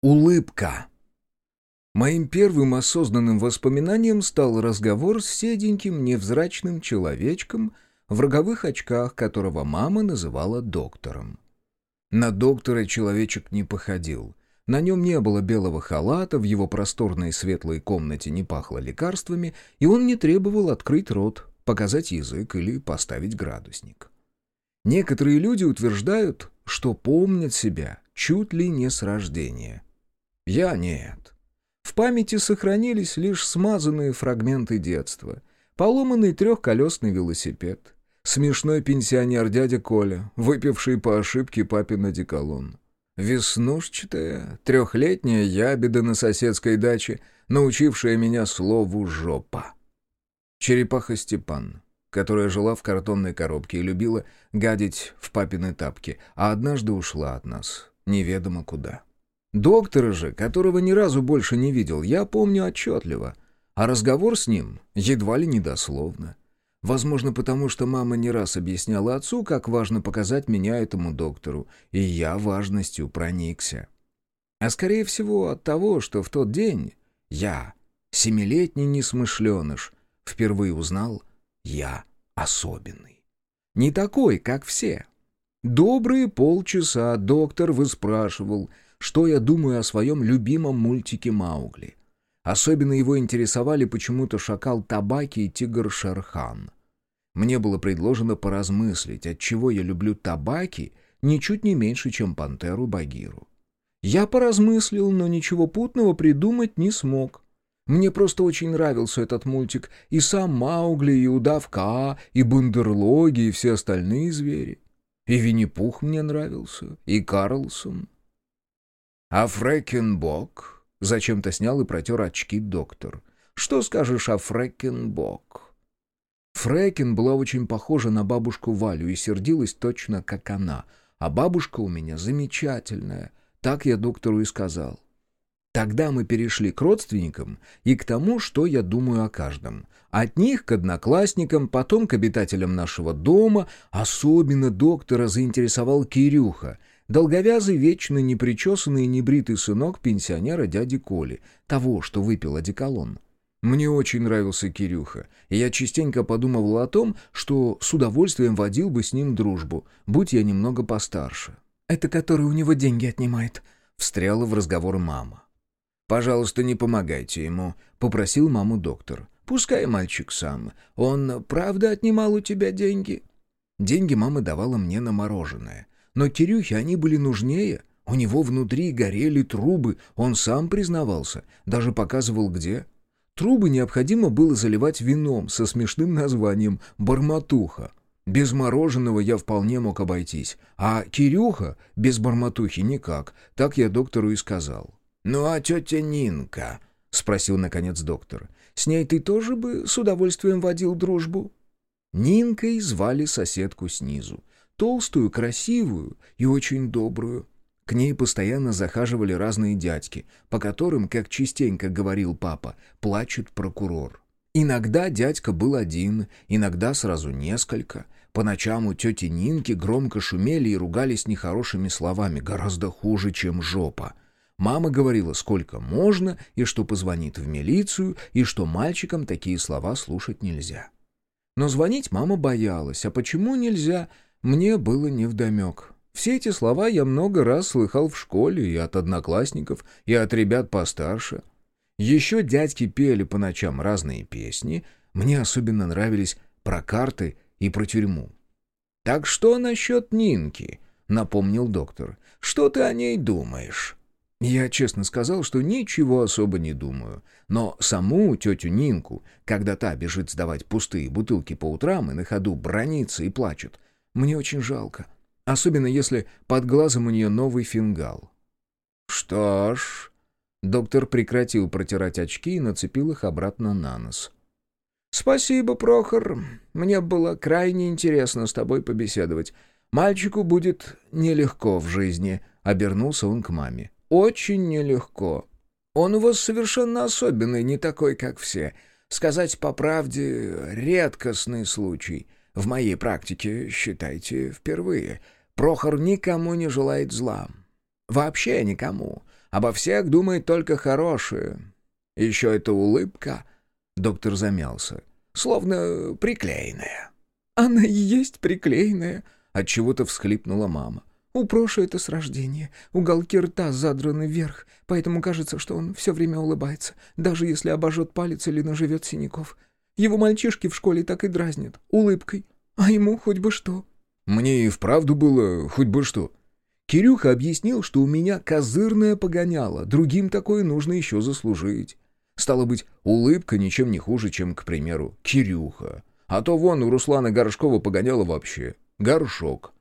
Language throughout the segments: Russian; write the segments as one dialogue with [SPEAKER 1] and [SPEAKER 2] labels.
[SPEAKER 1] Улыбка. Моим первым осознанным воспоминанием стал разговор с седеньким невзрачным человечком в роговых очках, которого мама называла доктором. На доктора человечек не походил. На нем не было белого халата, в его просторной светлой комнате не пахло лекарствами, и он не требовал открыть рот, показать язык или поставить градусник. Некоторые люди утверждают, что помнят себя чуть ли не с рождения – я нет. В памяти сохранились лишь смазанные фрагменты детства. Поломанный трехколесный велосипед. Смешной пенсионер дядя Коля, выпивший по ошибке папин одеколон. Веснушчатая, трехлетняя ябеда на соседской даче, научившая меня слову «жопа». Черепаха Степан, которая жила в картонной коробке и любила гадить в папины тапки, а однажды ушла от нас, неведомо куда. Доктора же, которого ни разу больше не видел, я помню отчетливо, а разговор с ним едва ли недословно. Возможно, потому что мама не раз объясняла отцу, как важно показать меня этому доктору, и я важностью проникся. А скорее всего от того, что в тот день я, семилетний несмышленыш, впервые узнал, я особенный. Не такой, как все. Добрые полчаса доктор выспрашивал — что я думаю о своем любимом мультике «Маугли». Особенно его интересовали почему-то шакал Табаки и тигр Шерхан. Мне было предложено поразмыслить, от чего я люблю Табаки ничуть не меньше, чем пантеру Багиру. Я поразмыслил, но ничего путного придумать не смог. Мне просто очень нравился этот мультик, и сам Маугли, и удав Каа, и Бандерлоги, и все остальные звери. И Винни-Пух мне нравился, и Карлсон. «А Фрэкенбок?» — зачем-то снял и протер очки доктор. «Что скажешь о Фрэкенбок?» Фрэкен была очень похожа на бабушку Валю и сердилась точно как она. А бабушка у меня замечательная. Так я доктору и сказал. Тогда мы перешли к родственникам и к тому, что я думаю о каждом. От них к одноклассникам, потом к обитателям нашего дома. Особенно доктора заинтересовал Кирюха, Долговязый, вечно непричесанный и небритый сынок пенсионера дяди Коли, того, что выпил одеколон. Мне очень нравился Кирюха, и я частенько подумывал о том, что с удовольствием водил бы с ним дружбу, будь я немного постарше. «Это который у него деньги отнимает», — встряла в разговор мама. «Пожалуйста, не помогайте ему», — попросил маму доктор. «Пускай мальчик сам. Он правда отнимал у тебя деньги?» Деньги мама давала мне на мороженое. Но Кирюхе они были нужнее. У него внутри горели трубы, он сам признавался, даже показывал где. Трубы необходимо было заливать вином со смешным названием «барматуха». Без мороженого я вполне мог обойтись, а Кирюха без барматухи никак, так я доктору и сказал. «Ну а тетя Нинка?» — спросил наконец доктор. «С ней ты тоже бы с удовольствием водил дружбу?» Нинкой звали соседку снизу. Толстую, красивую и очень добрую. К ней постоянно захаживали разные дядьки, по которым, как частенько говорил папа, плачет прокурор. Иногда дядька был один, иногда сразу несколько. По ночам у тети Нинки громко шумели и ругались нехорошими словами, гораздо хуже, чем жопа. Мама говорила, сколько можно, и что позвонит в милицию, и что мальчикам такие слова слушать нельзя. Но звонить мама боялась. А почему нельзя? Мне было невдомек. Все эти слова я много раз слыхал в школе и от одноклассников, и от ребят постарше. Еще дядьки пели по ночам разные песни. Мне особенно нравились про карты и про тюрьму. «Так что насчет Нинки?» — напомнил доктор. «Что ты о ней думаешь?» Я честно сказал, что ничего особо не думаю. Но саму тетю Нинку, когда та бежит сдавать пустые бутылки по утрам и на ходу бронится и плачет, мне очень жалко. Особенно если под глазом у нее новый фингал. «Что ж...» Доктор прекратил протирать очки и нацепил их обратно на нос. «Спасибо, Прохор. Мне было крайне интересно с тобой побеседовать. Мальчику будет нелегко в жизни», — обернулся он к маме. «Очень нелегко. Он у вас совершенно особенный, не такой, как все. Сказать по правде, редкостный случай. В моей практике, считайте, впервые. Прохор никому не желает зла. Вообще никому. Обо всех думает только хорошее. Еще эта улыбка...» Доктор замялся. «Словно приклеенная».
[SPEAKER 2] «Она и есть приклеенная», —
[SPEAKER 1] отчего-то всхлипнула мама.
[SPEAKER 2] «У Проши это с рождения. Уголки рта задраны вверх, поэтому кажется, что он все время улыбается, даже если обожжет палец или наживет синяков. Его мальчишки в школе так и дразнят, улыбкой. А ему хоть бы что».
[SPEAKER 1] «Мне и вправду было хоть бы что». Кирюха объяснил, что у меня козырное погоняло, другим такое нужно еще заслужить. Стало быть, улыбка ничем не хуже, чем, к примеру, Кирюха. А то вон у Руслана Горшкова погоняло вообще. Горшок.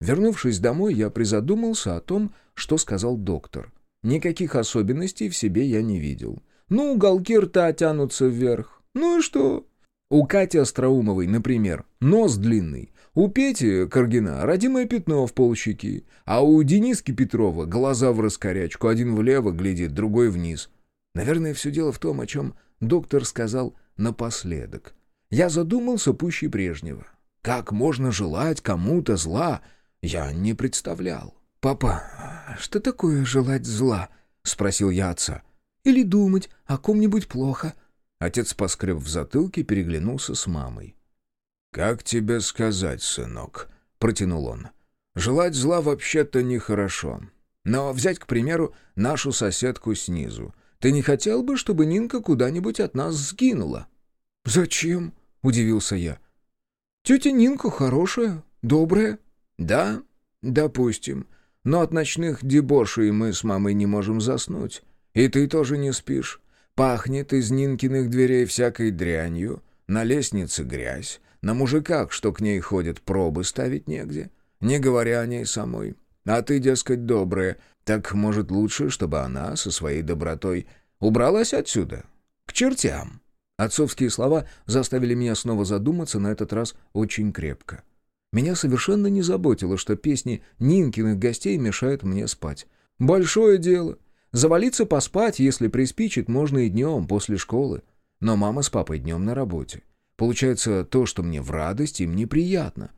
[SPEAKER 1] Вернувшись домой, я призадумался о том, что сказал доктор. Никаких особенностей в себе я не видел. Ну, уголки рта тянутся вверх. Ну и что? У Кати Остроумовой, например, нос длинный. У Пети Каргина родимое пятно в полщеки. А у Дениски Петрова глаза в раскорячку. Один влево глядит, другой вниз. Наверное, все дело в том, о чем доктор сказал напоследок. Я задумался пуще прежнего. Как можно желать кому-то зла, я не представлял.
[SPEAKER 2] «Папа, что такое желать зла?» — спросил я отца.
[SPEAKER 1] «Или думать о ком-нибудь плохо?» Отец поскреб в затылке, переглянулся с мамой. «Как тебе сказать, сынок?» — протянул он. «Желать зла вообще-то нехорошо. Но взять, к примеру, нашу соседку снизу. Ты не хотел бы, чтобы Нинка куда-нибудь от нас сгинула?»
[SPEAKER 2] «Зачем?» — удивился я. «Тетя Нинка хорошая, добрая».
[SPEAKER 1] «Да, допустим. Но от ночных дебошей мы с мамой не можем заснуть. И ты тоже не спишь. Пахнет из Нинкиных дверей всякой дрянью, на лестнице грязь, на мужиках, что к ней ходят, пробы ставить негде, не говоря о ней самой. А ты, дескать, добрая, так, может, лучше, чтобы она со своей добротой убралась отсюда? К чертям!» Отцовские слова заставили меня снова задуматься, на этот раз очень крепко. Меня совершенно не заботило, что песни Нинкиных гостей мешают мне спать. Большое дело. Завалиться поспать, если приспичит, можно и днем, после школы. Но мама с папой днем на работе. Получается, то, что мне в радость, им неприятно.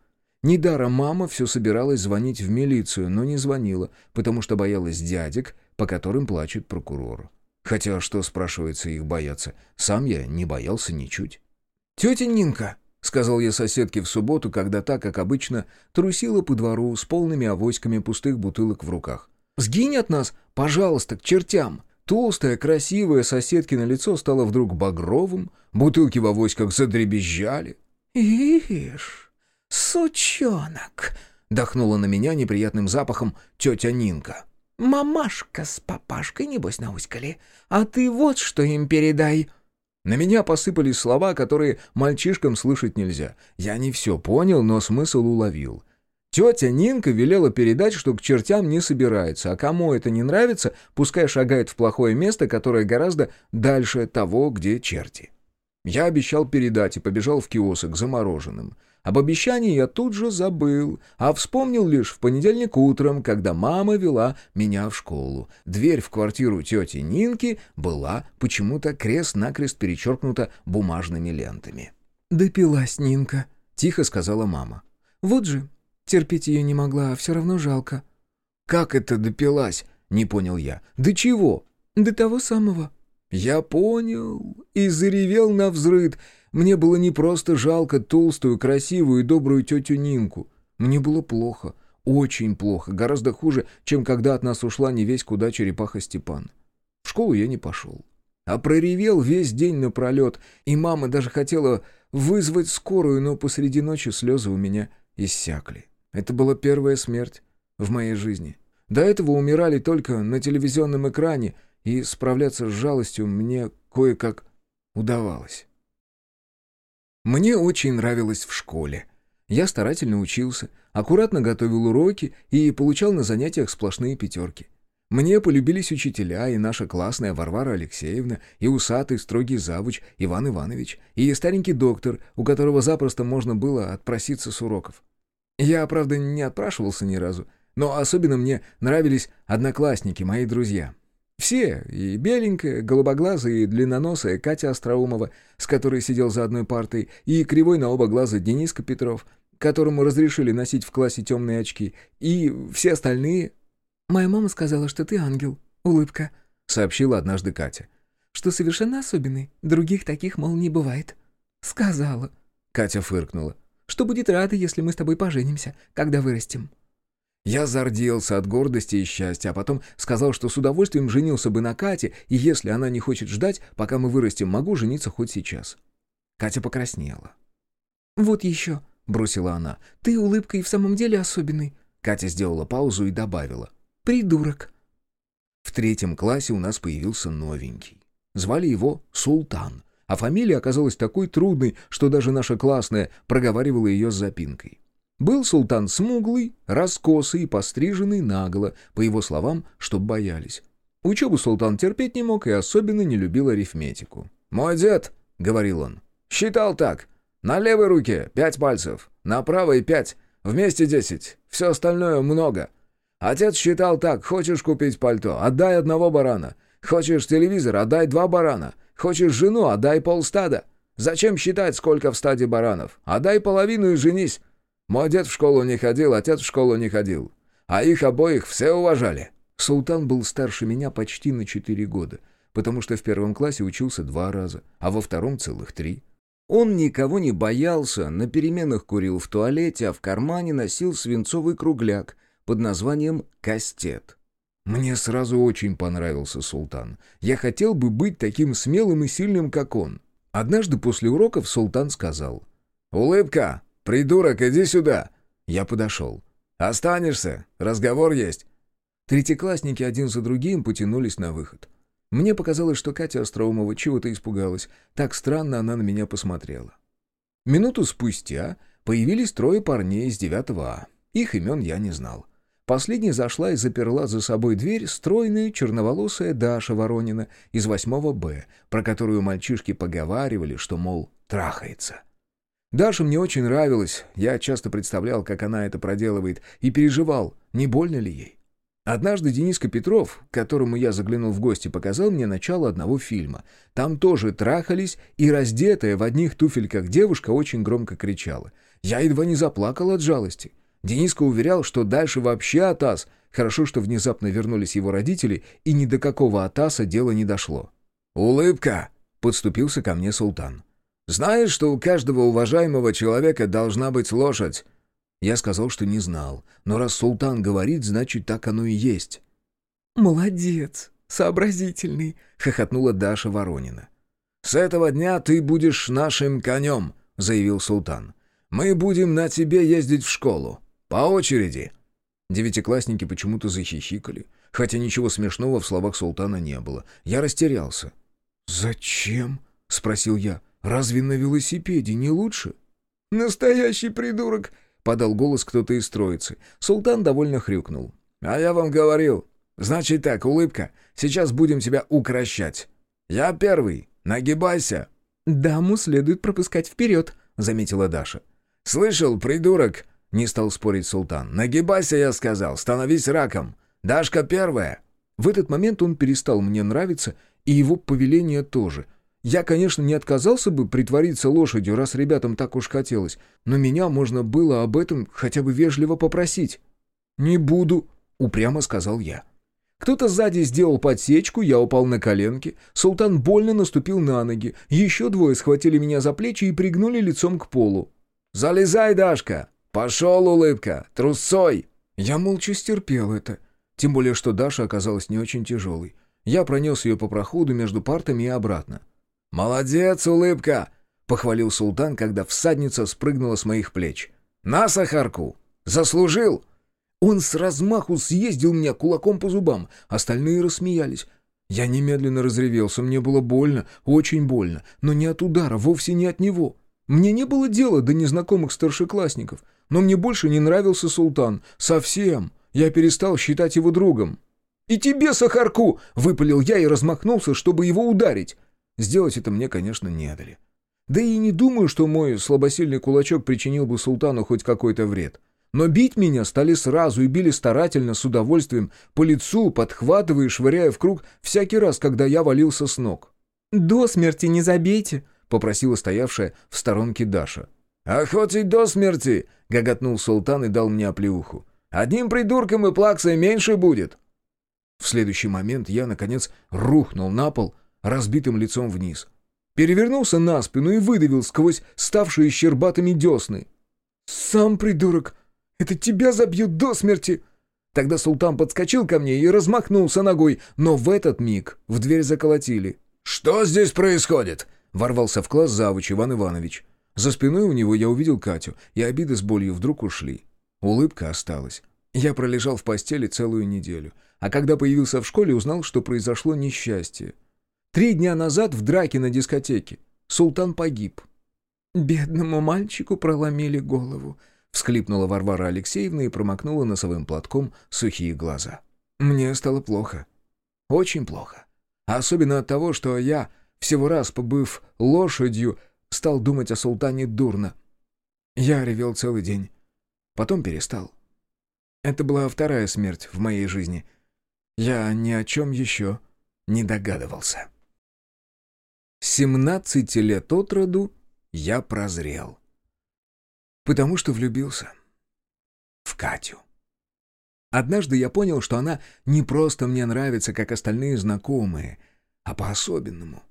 [SPEAKER 1] Недаром мама все собиралась звонить в милицию, но не звонила, потому что боялась дядек, по которым плачет прокурор. Хотя что, спрашивается, их бояться? Сам я не боялся ничуть.
[SPEAKER 2] «Тетя Нинка», — сказал
[SPEAKER 1] я соседке в субботу, когда та, как обычно, трусила по двору с полными авоськами пустых бутылок в руках.
[SPEAKER 2] «Сгинь от нас, пожалуйста, к чертям!»
[SPEAKER 1] Толстое, красивое соседкино лицо стало вдруг багровым, бутылки в авоськах задребезжали.
[SPEAKER 2] «Ишь!» «Сучонок!» — дохнула на меня неприятным запахом тетя Нинка. «Мамашка с папашкой, небось, науськали. А ты вот что им передай!»
[SPEAKER 1] На меня посыпались слова, которые мальчишкам слышать нельзя. Я не все понял, но смысл уловил. Тетя Нинка велела передать, что к чертям не собирается, а кому это не нравится, пускай шагает в плохое место, которое гораздо дальше того, где черти. Я обещал передать и побежал в киосок за мороженым. Об обещании я тут же забыл, а вспомнил лишь в понедельник утром, когда мама вела меня в школу. Дверь в квартиру тети Нинки была почему-то крест-накрест перечеркнута бумажными лентами.
[SPEAKER 2] «Допилась Нинка», — тихо сказала мама. «Вот же, терпеть ее не могла, а все равно жалко».
[SPEAKER 1] «Как это допилась?» — не понял я. «До чего?»
[SPEAKER 2] «До того самого».
[SPEAKER 1] «Я понял» и заревел на взрыд — мне было не просто жалко толстую, красивую и добрую тетю Нинку. Мне было плохо, очень плохо, гораздо хуже, чем когда от нас ушла не весь куда черепаха Степан. В школу я не пошел. А проревел весь день напролет, и мама даже хотела вызвать скорую, но посреди ночи слезы у меня иссякли. Это была первая смерть в моей жизни. До этого умирали только на телевизионном экране, и справляться с жалостью мне кое-как удавалось. Мне очень нравилось в школе. Я старательно учился, аккуратно готовил уроки и получал на занятиях сплошные пятерки. Мне полюбились учителя, и наша классная Варвара Алексеевна, и усатый строгий завуч Иван Иванович, и старенький доктор, у которого запросто можно было отпроситься с уроков. Я, правда, не отпрашивался ни разу, но особенно мне нравились одноклассники, мои друзья. Все, и беленькая, голубоглазая и длинноносая Катя Остроумова, с которой сидел за одной партой, и кривой на оба глаза Дениска Петров, которому разрешили носить в классе темные очки, и все остальные.
[SPEAKER 2] «Моя мама сказала, что ты ангел. улыбка», —
[SPEAKER 1] сообщила однажды Катя.
[SPEAKER 2] «Что совершенно особенный. Других таких, мол, не бывает». «Сказала».
[SPEAKER 1] Катя фыркнула.
[SPEAKER 2] «Что будет рада, если мы с тобой поженимся, когда вырастем».
[SPEAKER 1] Я зарделся от гордости и счастья, а потом сказал, что с удовольствием женился бы на Кате, и если она не хочет ждать, пока мы вырастем, могу жениться хоть сейчас. Катя покраснела.
[SPEAKER 2] «Вот еще», — бросила она, — «ты улыбкой в самом деле особенный».
[SPEAKER 1] Катя сделала паузу и добавила.
[SPEAKER 2] «Придурок».
[SPEAKER 1] В третьем классе у нас появился новенький. Звали его Султан, а фамилия оказалась такой трудной, что даже наша классная проговаривала ее с запинкой. Был султан смуглый, раскосый и постриженный наголо, по его словам, чтоб боялись. Учебу султан терпеть не мог и особенно не любил арифметику. «Мой дед», — говорил он, — «считал так. На левой руке пять пальцев, на правой пять, вместе десять, все остальное много. Отец считал так, хочешь купить пальто, отдай одного барана. Хочешь телевизор, отдай два барана. Хочешь жену, отдай полстада. Зачем считать, сколько в стаде баранов? Отдай половину и женись. Мой дед в школу не ходил, отец в школу не ходил. А их обоих все уважали. Султан был старше меня почти на четыре года, потому что в первом классе учился два раза, а во втором целых три. Он никого не боялся, на переменах курил в туалете, а в кармане носил свинцовый кругляк под названием «кастет». Мне сразу очень понравился Султан. Я хотел бы быть таким смелым и сильным, как он. Однажды после уроков Султан сказал «Улыбка, «Придурок, иди сюда!» Я подошел. «Останешься? Разговор есть!» Третьеклассники один за другим потянулись на выход. Мне показалось, что Катя Остроумова чего-то испугалась. Так странно она на меня посмотрела. Минуту спустя появились трое парней из 9 А. Их имен я не знал. Последней зашла и заперла за собой дверь стройная черноволосая Даша Воронина из 8 Б, про которую мальчишки поговаривали, что, мол, трахается. Даша мне очень нравилась, я часто представлял, как она это проделывает, и переживал, не больно ли ей. Однажды Дениска Петров, к которому я заглянул в гости, показал мне начало одного фильма. Там тоже трахались, и раздетая в одних туфельках девушка очень громко кричала. Я едва не заплакал от жалости. Дениска уверял, что дальше вообще атас. Хорошо, что внезапно вернулись его родители, и ни до какого атаса дело не дошло. «Улыбка!» — подступился ко мне султан. Знаешь, что у каждого уважаемого человека должна быть лошадь?» Я сказал, что не знал, но раз султан говорит, значит, так оно и есть.
[SPEAKER 2] «Молодец, сообразительный», — хохотнула Даша Воронина.
[SPEAKER 1] «С этого дня ты будешь нашим конем», — заявил султан. «Мы будем на тебе ездить в школу. По очереди». Девятиклассники почему-то захихикали, хотя ничего смешного в словах султана не было. Я растерялся. «Зачем?» — спросил я. Разве на велосипеде не лучше?»
[SPEAKER 2] «Настоящий придурок!» — подал голос кто-то из троицы. Султан довольно хрюкнул.
[SPEAKER 1] «А я вам говорил. Значит так, улыбка. Сейчас будем тебя укращать. Я первый. Нагибайся!»
[SPEAKER 2] «Даму следует пропускать вперед», — заметила Даша.
[SPEAKER 1] «Слышал, придурок?» — не стал спорить Султан. «Нагибайся, я сказал. Становись раком. Дашка первая».
[SPEAKER 2] В этот момент он перестал мне нравиться, и его повеление тоже — я, конечно, не отказался бы притвориться лошадью, раз ребятам так уж хотелось, но меня можно было об этом хотя бы вежливо попросить. «Не буду», — упрямо сказал я. Кто-то сзади сделал подсечку, я упал на коленки, султан больно наступил на ноги, еще двое схватили меня за плечи и пригнули лицом к полу.
[SPEAKER 1] «Залезай, Дашка! Пошел, улыбка! Трусцой!»
[SPEAKER 2] Я молча стерпел это, тем более что Даша оказалась не очень тяжелой. Я пронес ее по проходу между партами и обратно.
[SPEAKER 1] «Молодец, улыбка!» — похвалил султан, когда всадница спрыгнула с моих плеч. «На, Сахарку! Заслужил!»
[SPEAKER 2] Он с размаху съездил меня кулаком по зубам, остальные рассмеялись. Я немедленно разревелся, мне было больно, очень больно, но не от удара, вовсе не от него. Мне не было дела до незнакомых старшеклассников, но мне больше не нравился султан. Совсем. Я перестал считать его другом. «И тебе, Сахарку!» — выпалил я и размахнулся, чтобы его ударить. Сделать это мне, конечно, не дали. Да и не думаю, что мой слабосильный кулачок причинил бы султану хоть какой-то вред. Но бить меня стали сразу и били старательно, с удовольствием, по лицу, подхватывая и швыряя в круг всякий раз, когда я валился с ног. «До смерти не забейте», — попросила стоявшая в сторонке Даша.
[SPEAKER 1] «А хоть и до смерти!» — гоготнул султан и дал мне оплеуху. «Одним придурком и плаксой меньше будет!» В следующий момент я, наконец, рухнул на пол, разбитым лицом вниз. Перевернулся на спину и выдавил сквозь ставшие щербатыми десны. «Сам придурок! Это тебя забьют до смерти!» Тогда султан подскочил ко мне и размахнулся ногой, но в этот миг в дверь заколотили. «Что здесь происходит?» — ворвался в класс завуч Иван Иванович. За спиной у него я увидел Катю, и обиды с болью вдруг ушли. Улыбка осталась. Я пролежал в постели целую неделю, а когда появился в школе, узнал, что произошло несчастье. Три дня назад в драке на дискотеке султан погиб.
[SPEAKER 2] «Бедному мальчику проломили голову», —
[SPEAKER 1] всхлипнула Варвара Алексеевна и промокнула носовым платком сухие глаза. Мне стало плохо. Очень плохо. Особенно от того, что я, всего раз побыв лошадью, стал думать о султане дурно. Я ревел целый день. Потом перестал. Это была вторая смерть в моей жизни. Я ни о чем еще не догадывался. Семнадцати лет от роду я прозрел. Потому что влюбился. В Катю. Однажды я понял, что она не просто мне нравится, как остальные знакомые, а по-особенному.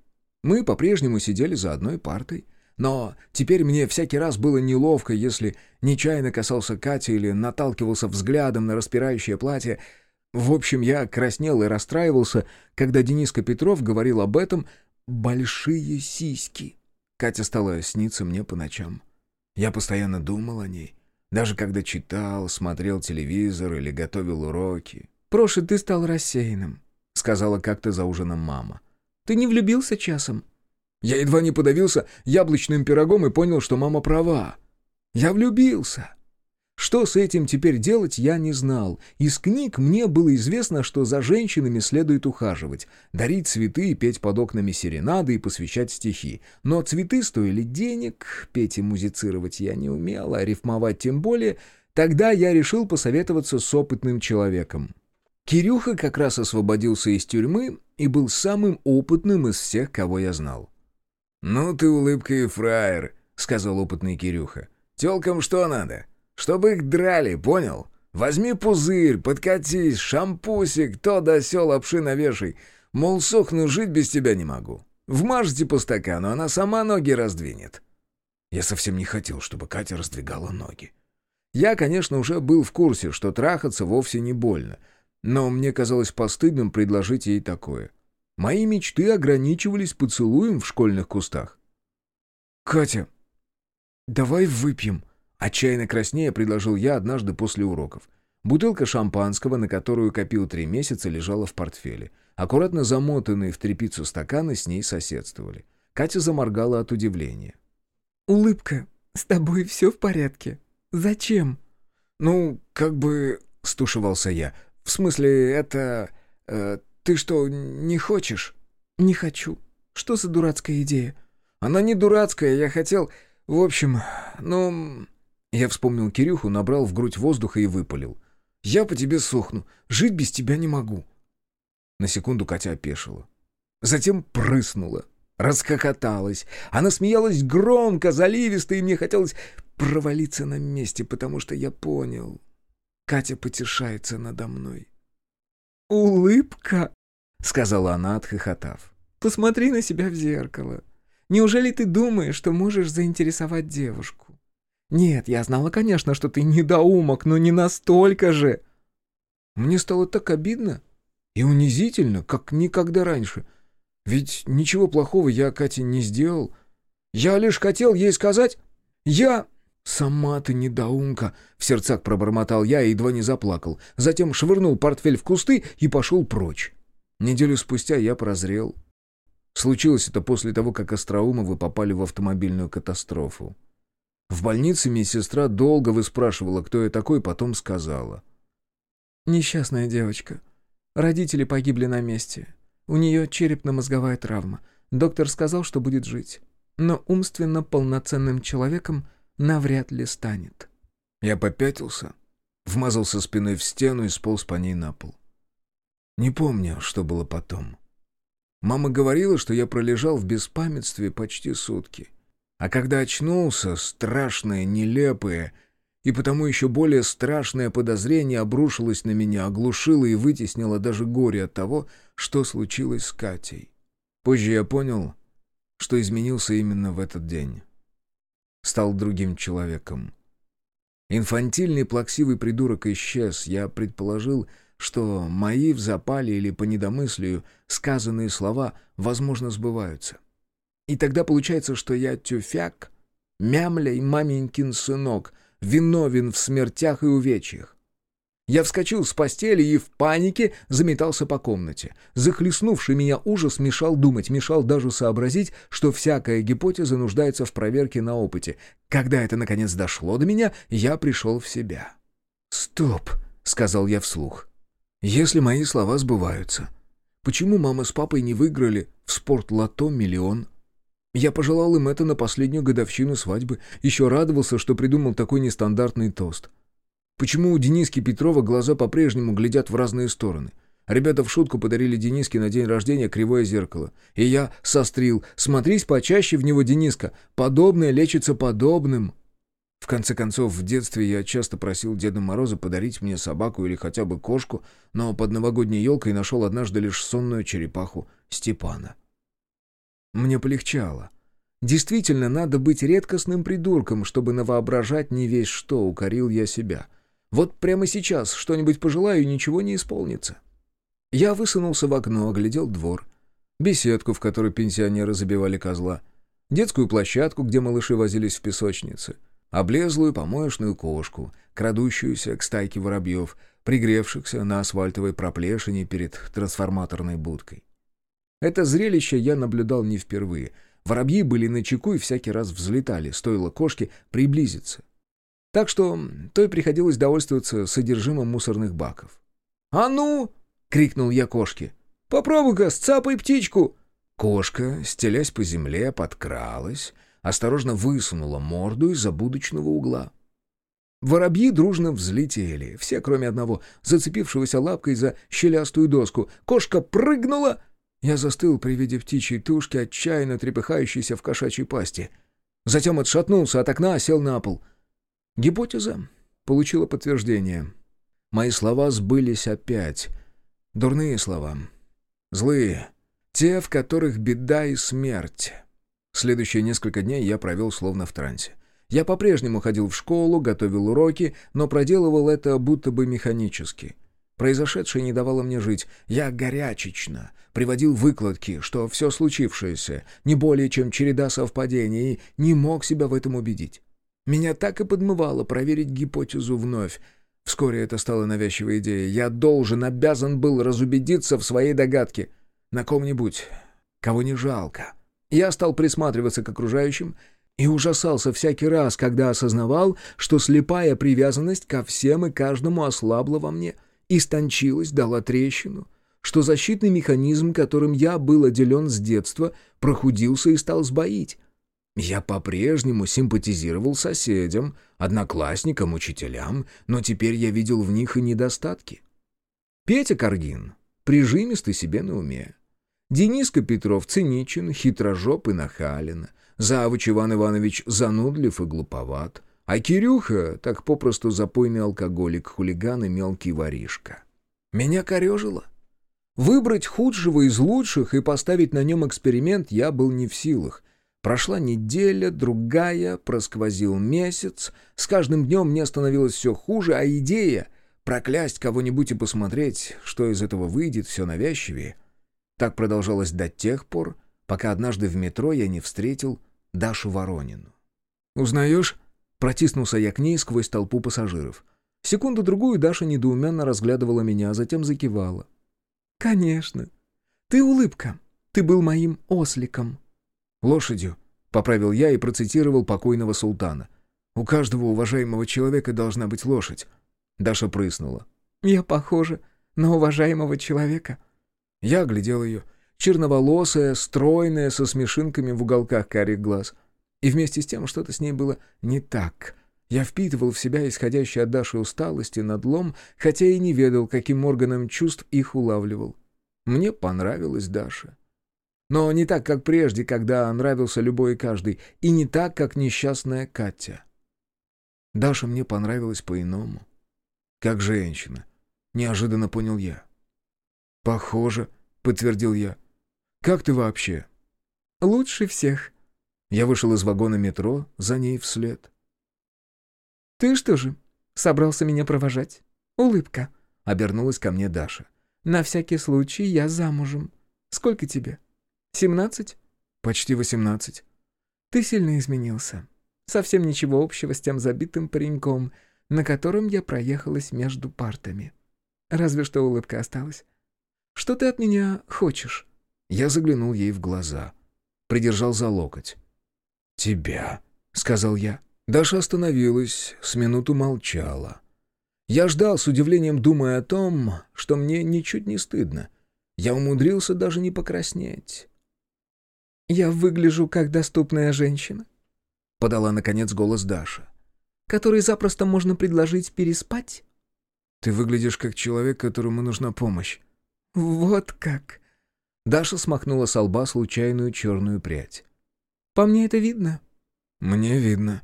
[SPEAKER 1] Мы по-прежнему сидели за одной партой, но теперь мне всякий раз было неловко, если нечаянно касался Кати или наталкивался взглядом на распирающее платье. В общем, я краснел и расстраивался, когда Дениска Петров говорил об этом «большие сиськи». Катя стала сниться мне по ночам. Я постоянно думал о ней, даже когда читал, смотрел телевизор или готовил уроки.
[SPEAKER 2] «Проше, ты стал рассеянным», — сказала как-то за ужином мама. «Ты не влюбился часом?»
[SPEAKER 1] Я едва не подавился яблочным пирогом и понял, что мама права. Я влюбился. Что с этим теперь делать, я не знал. Из книг мне было известно, что за женщинами следует ухаживать, дарить цветы, петь под окнами серенады и посвящать стихи. Но цветы стоили денег, петь и музицировать я не умел, а рифмовать тем более. Тогда я решил посоветоваться с опытным человеком. Кирюха как раз освободился из тюрьмы и был самым опытным из всех, кого я знал. «Ну ты улыбка и фраер», — сказал опытный Кирюха. «Телкам что надо? Чтобы их драли, понял? Возьми пузырь, подкатись, шампусик, то да сё лапши навешай. Мол, сохну, жить без тебя не могу. Вмажьте по стакану, она сама ноги раздвинет». Я совсем не хотел, чтобы Катя раздвигала ноги. Я, конечно, уже был в курсе, что трахаться вовсе не больно, но мне казалось постыдным предложить ей такое. Мои мечты ограничивались поцелуем в школьных кустах. «Катя, давай выпьем», — отчаянно краснея предложил я однажды после уроков. Бутылка шампанского, на которую копил три месяца, лежала в портфеле. Аккуратно замотанные в тряпицу стаканы с ней соседствовали. Катя заморгала от удивления.
[SPEAKER 2] «Улыбка, с тобой все в порядке? Зачем?»
[SPEAKER 1] «Ну, как бы...» — стушевался я. «В смысле, это... Э, «Ты что, не хочешь?»
[SPEAKER 2] «Не хочу. Что за дурацкая идея?»
[SPEAKER 1] «Она не дурацкая, я хотел... В общем, ну...» Я вспомнил Кирюху, набрал в грудь воздуха и выпалил. «Я по тебе сохну. Жить без тебя не могу». На секунду Катя опешила. Затем прыснула, расхохоталась. Она смеялась громко, заливисто, и мне хотелось провалиться на месте, потому что я понял. Катя потешается надо мной.
[SPEAKER 2] «Улыбка!»
[SPEAKER 1] — сказала она, отхохотав.
[SPEAKER 2] «Посмотри на себя в зеркало. Неужели ты думаешь, что можешь заинтересовать девушку? Нет, я знала, конечно, что ты недоумок, но не настолько же!»
[SPEAKER 1] Мне стало так обидно и унизительно, как никогда раньше. Ведь ничего плохого я Кате не сделал. Я лишь хотел ей сказать... Я... «Сама ты недоумка!» — в сердцах пробормотал я и едва не заплакал. Затем швырнул портфель в кусты и пошел прочь. Неделю спустя я прозрел. Случилось это после того, как Остроумовы попали в автомобильную катастрофу. В больнице медсестра долго выспрашивала, кто я такой, потом сказала.
[SPEAKER 2] «Несчастная девочка. Родители погибли на месте. У нее черепно-мозговая травма. Доктор сказал, что будет жить. Но умственно полноценным человеком навряд ли станет».
[SPEAKER 1] Я попятился, вмазался спиной в стену и сполз по ней на пол. Не помню, что было потом. Мама говорила, что я пролежал в беспамятстве почти сутки. А когда очнулся, страшное, нелепое И потому еще более страшное подозрение обрушилось на меня, оглушило и вытеснило даже горе от того, что случилось с Катей. Позже я понял, что изменился именно в этот день. Стал другим человеком. Инфантильный плаксивый придурок исчез. Я предположил, что мои в запале или по недомыслию сказанные слова, возможно, сбываются. И тогда получается, что я тюфяк, мямля и маменькин сынок, виновен в смертях и увечьях. Я вскочил с постели и в панике заметался по комнате. Захлестнувший меня ужас мешал думать, мешал даже сообразить, что всякая гипотеза нуждается в проверке на опыте. Когда это, наконец, дошло до меня, я пришел в себя. «Стоп!» — сказал я вслух. «Если мои слова сбываются, почему мама с папой не выиграли в спорт-лото миллион?» Я пожелал им это на последнюю годовщину свадьбы, еще радовался, что придумал такой нестандартный тост — Почему у Дениски Петрова глаза по-прежнему глядят в разные стороны? Ребята в шутку подарили Дениске на день рождения кривое зеркало. И я сострил. Смотрись почаще в него, Дениска. Подобное лечится подобным. В конце концов, в детстве я часто просил Деда Мороза подарить мне собаку или хотя бы кошку, но под новогодней елкой нашел однажды лишь сонную черепаху Степана. Мне полегчало. Действительно, надо быть редкостным придурком, чтобы навоображать не весь что, укорил я себя. Вот прямо сейчас что-нибудь пожелаю, и ничего не исполнится. Я высунулся в окно, оглядел двор. Беседку, в которой пенсионеры забивали козла. Детскую площадку, где малыши возились в песочнице. Облезлую помоечную кошку, крадущуюся к стайке воробьев, пригревшихся на асфальтовой проплешине перед трансформаторной будкой. Это зрелище я наблюдал не впервые. Воробьи были на чеку и всякий раз взлетали, стоило кошке приблизиться. Так что той приходилось довольствоваться содержимым мусорных баков. «А ну!» — крикнул я кошке. «Попробуй-ка, сцапай птичку!» Кошка, стелясь по земле, подкралась, осторожно высунула морду из-за будочного угла. Воробьи дружно взлетели, все кроме одного, зацепившегося лапкой за щелястую доску. Кошка прыгнула! Я застыл при виде птичьей тушки, отчаянно трепыхающейся в кошачьей пасти. Затем отшатнулся от окна, сел на пол — Гипотеза получила подтверждение. Мои слова сбылись опять. Дурные слова. Злые. Те, в которых беда и смерть. Следующие несколько дней я провел словно в трансе. Я по-прежнему ходил в школу, готовил уроки, но проделывал это будто бы механически. Произошедшее не давало мне жить. Я горячечно приводил выкладки, что все случившееся не более чем череда совпадений, не мог себя в этом убедить. Меня так и подмывало проверить гипотезу вновь. Вскоре это стало навязчивой идеей. Я должен, обязан был разубедиться в своей догадке. На ком-нибудь, кого не жалко. Я стал присматриваться к окружающим и ужасался всякий раз, когда осознавал, что слепая привязанность ко всем и каждому ослабла во мне, истончилась, дала трещину, что защитный механизм, которым я был отделен с детства, прохудился и стал сбоить. Я по-прежнему симпатизировал соседям, одноклассникам, учителям, но теперь я видел в них и недостатки. Петя Каргин прижимистый себе на уме. Дениска Петров циничен, хитрожоп и нахален. Завуч Иван Иванович занудлив и глуповат. А Кирюха так попросту запойный алкоголик, хулиган и мелкий воришка. Меня корежило. Выбрать худшего из лучших и поставить на нем эксперимент я был не в силах, Прошла неделя, другая, просквозил месяц. С каждым днем мне становилось все хуже, а идея проклясть кого-нибудь и посмотреть, что из этого выйдет, все навязчивее. Так продолжалось до тех пор, пока однажды в метро я не встретил Дашу Воронину. «Узнаешь?» — протиснулся я к ней сквозь толпу пассажиров. Секунду-другую Даша недоуменно разглядывала меня, а затем закивала. «Конечно. Ты улыбка. Ты был моим осликом». «Лошадью», — поправил я и процитировал покойного султана. «У каждого уважаемого человека должна быть лошадь». Даша прыснула. «Я похожа на уважаемого человека». Я оглядел ее. Черноволосая, стройная, со смешинками в уголках карих глаз. И вместе с тем что-то с ней было не так. Я впитывал в себя исходящие от Даши усталости, надлом, хотя и не ведал, каким органом чувств их улавливал. Мне понравилась Даша. Но не так, как прежде, когда нравился любой и каждый, и не так, как несчастная Катя. Даша мне понравилась по-иному. Как женщина. Неожиданно понял я. «Похоже», — подтвердил я. «Как ты вообще?»
[SPEAKER 2] «Лучше всех».
[SPEAKER 1] Я вышел из вагона метро, за ней вслед.
[SPEAKER 2] «Ты что же, собрался меня провожать?» «Улыбка», — обернулась ко мне Даша. «На всякий случай я замужем. Сколько тебе? Семнадцать?»
[SPEAKER 1] «Почти восемнадцать».
[SPEAKER 2] «Ты сильно изменился. Совсем ничего общего с тем забитым пареньком, на котором я проехалась между партами. Разве что улыбка осталась. Что ты от меня хочешь?»
[SPEAKER 1] Я заглянул ей в глаза. Придержал за локоть. «Тебя», — сказал я. Даша остановилась, с минуту молчала. Я ждал, с удивлением думая о том, что мне ничуть не стыдно. Я умудрился даже не покраснеть.
[SPEAKER 2] «Я выгляжу как доступная женщина», — подала, наконец, голос Даша, «который запросто можно предложить переспать?»
[SPEAKER 1] «Ты выглядишь как человек, которому нужна помощь».
[SPEAKER 2] «Вот как!»
[SPEAKER 1] Даша смахнула с лба случайную черную прядь.
[SPEAKER 2] «По мне это видно?»
[SPEAKER 1] «Мне видно».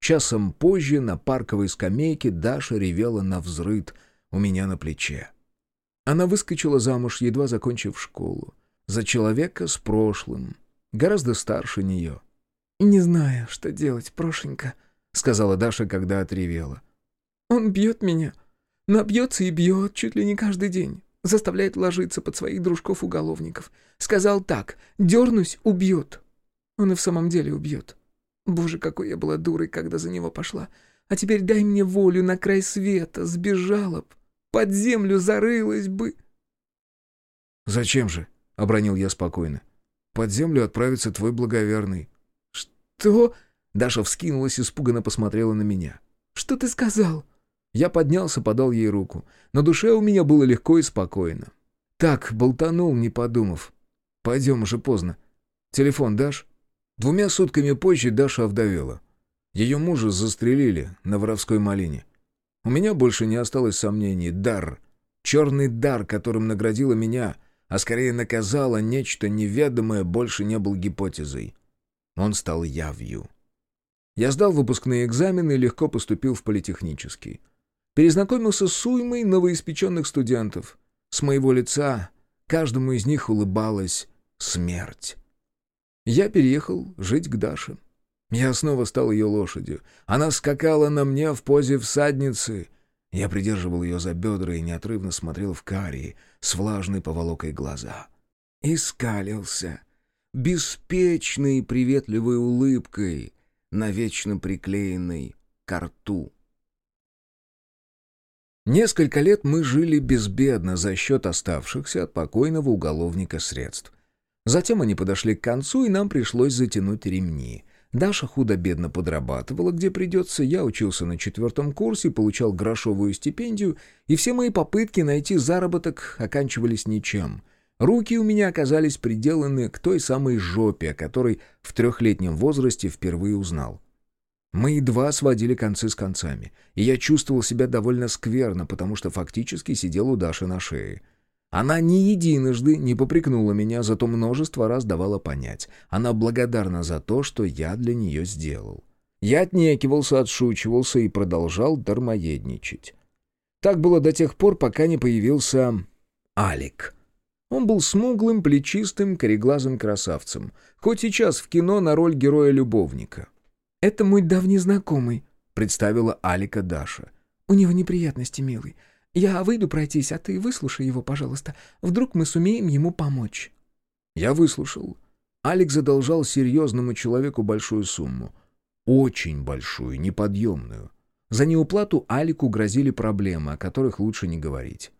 [SPEAKER 1] Часом позже на парковой скамейке Даша ревела на взрыд у меня на плече. Она выскочила замуж, едва закончив школу. За человека с прошлым, гораздо старше нее.
[SPEAKER 2] «Не знаю, что делать, Прошенька», — сказала Даша, когда отревела. «Он бьет меня. Набьется и бьет чуть ли не каждый день заставляет ложиться под своих дружков-уголовников. Сказал так, дернусь — убьет. Он и в самом деле убьет. Боже, какой я была дурой, когда за него пошла. А теперь дай мне волю на край света, сбежала б, под землю зарылась бы.
[SPEAKER 1] «Зачем же?» — обронил я спокойно. «Под землю отправится твой благоверный».
[SPEAKER 2] «Что?»
[SPEAKER 1] — Даша вскинулась, испуганно посмотрела на меня.
[SPEAKER 2] «Что ты сказал?»
[SPEAKER 1] Я поднялся, подал ей руку. На душе у меня было легко и спокойно. Так, болтанул, не подумав. Пойдем, уже поздно. Телефон дашь? Двумя сутками позже Даша овдовела. Ее мужа застрелили на воровской малине. У меня больше не осталось сомнений. Дар. Черный дар, которым наградила меня, а скорее наказала нечто неведомое, больше не был гипотезой. Он стал явью. Я сдал выпускные экзамены и легко поступил в политехнический. Перезнакомился с уймой новоиспеченных студентов. С моего лица каждому из них улыбалась смерть. Я переехал жить к Даше. Я снова стал ее лошадью. Она скакала на мне в позе всадницы. Я придерживал ее за бедра и неотрывно смотрел в карии с влажной поволокой глаза. И скалился, беспечной и приветливой улыбкой, навечно приклеенной к рту. Несколько лет мы жили безбедно за счет оставшихся от покойного уголовника средств. Затем они подошли к концу, и нам пришлось затянуть ремни. Даша худо-бедно подрабатывала, где придется, я учился на четвертом курсе, получал грошовую стипендию, и все мои попытки найти заработок оканчивались ничем. Руки у меня оказались приделаны к той самой жопе, о которой в трехлетнем возрасте впервые узнал. Мы едва сводили концы с концами, и я чувствовал себя довольно скверно, потому что фактически сидел у Даши на шее. Она ни единожды не попрекнула меня, зато множество раз давала понять. Она благодарна за то, что я для нее сделал. Я отнекивался, отшучивался и продолжал дармоедничать. Так было до тех пор, пока не появился Алик. Он был смуглым, плечистым, кореглазым красавцем, хоть сейчас в кино на роль героя-любовника.
[SPEAKER 2] «Это мой давний знакомый», — представила Алика Даша. «У него неприятности, милый. Я выйду пройтись, а ты выслушай его, пожалуйста. Вдруг мы сумеем ему помочь».
[SPEAKER 1] Я выслушал. Алик задолжал серьезному человеку большую сумму. Очень большую, неподъемную. За неуплату Алику грозили проблемы, о которых лучше не говорить.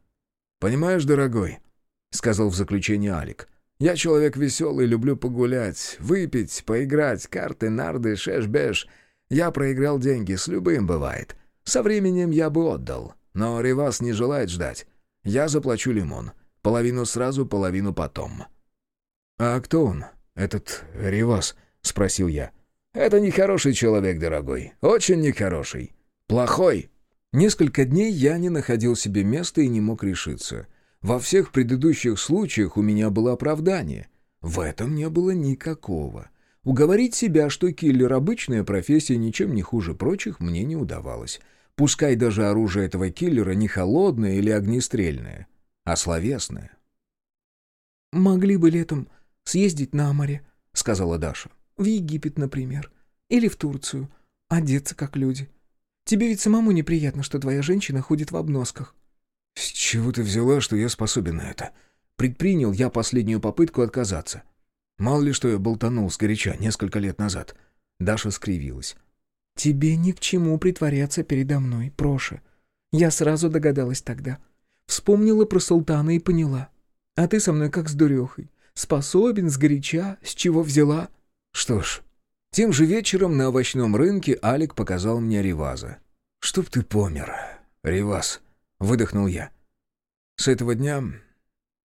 [SPEAKER 1] «Понимаешь, дорогой», — сказал в заключение Алик, я человек веселый, люблю погулять, выпить, поиграть, карты, нарды, шеш-беш. Я проиграл деньги, с любым бывает. Со временем я бы отдал, но Ривас не желает ждать. Я заплачу лимон. Половину сразу, половину потом». «А кто он, этот Ривас?» — спросил я. «Это нехороший человек, дорогой. Очень нехороший. Плохой». Несколько дней я не находил себе места и не мог решиться — во всех предыдущих случаях у меня было оправдание. В этом не было никакого. Уговорить себя, что киллер — обычная профессия, ничем не хуже прочих, мне не удавалось. Пускай даже оружие этого киллера не холодное или огнестрельное, а словесное.
[SPEAKER 2] «Могли бы летом съездить на море», — сказала Даша. «В Египет, например. Или в Турцию. Одеться как люди. Тебе ведь самому неприятно, что твоя женщина ходит в обносках».
[SPEAKER 1] «С чего ты взяла, что я способен на это?» Предпринял я последнюю попытку отказаться. Мало ли что я болтанул сгоряча несколько лет назад. Даша скривилась.
[SPEAKER 2] «Тебе ни к чему притворяться передо мной, Проша. Я сразу догадалась тогда. Вспомнила про султана и поняла. А ты со мной как с дурехой. Способен, сгоряча, с чего взяла?»
[SPEAKER 1] Что ж, тем же вечером на овощном рынке Алик показал мне Реваза. «Чтоб ты помер, Реваз», — выдохнул я. С этого дня